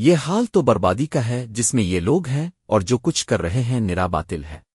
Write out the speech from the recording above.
یہ حال تو بربادی کا ہے جس میں یہ لوگ ہیں اور جو کچھ کر رہے ہیں نرا باطل ہے۔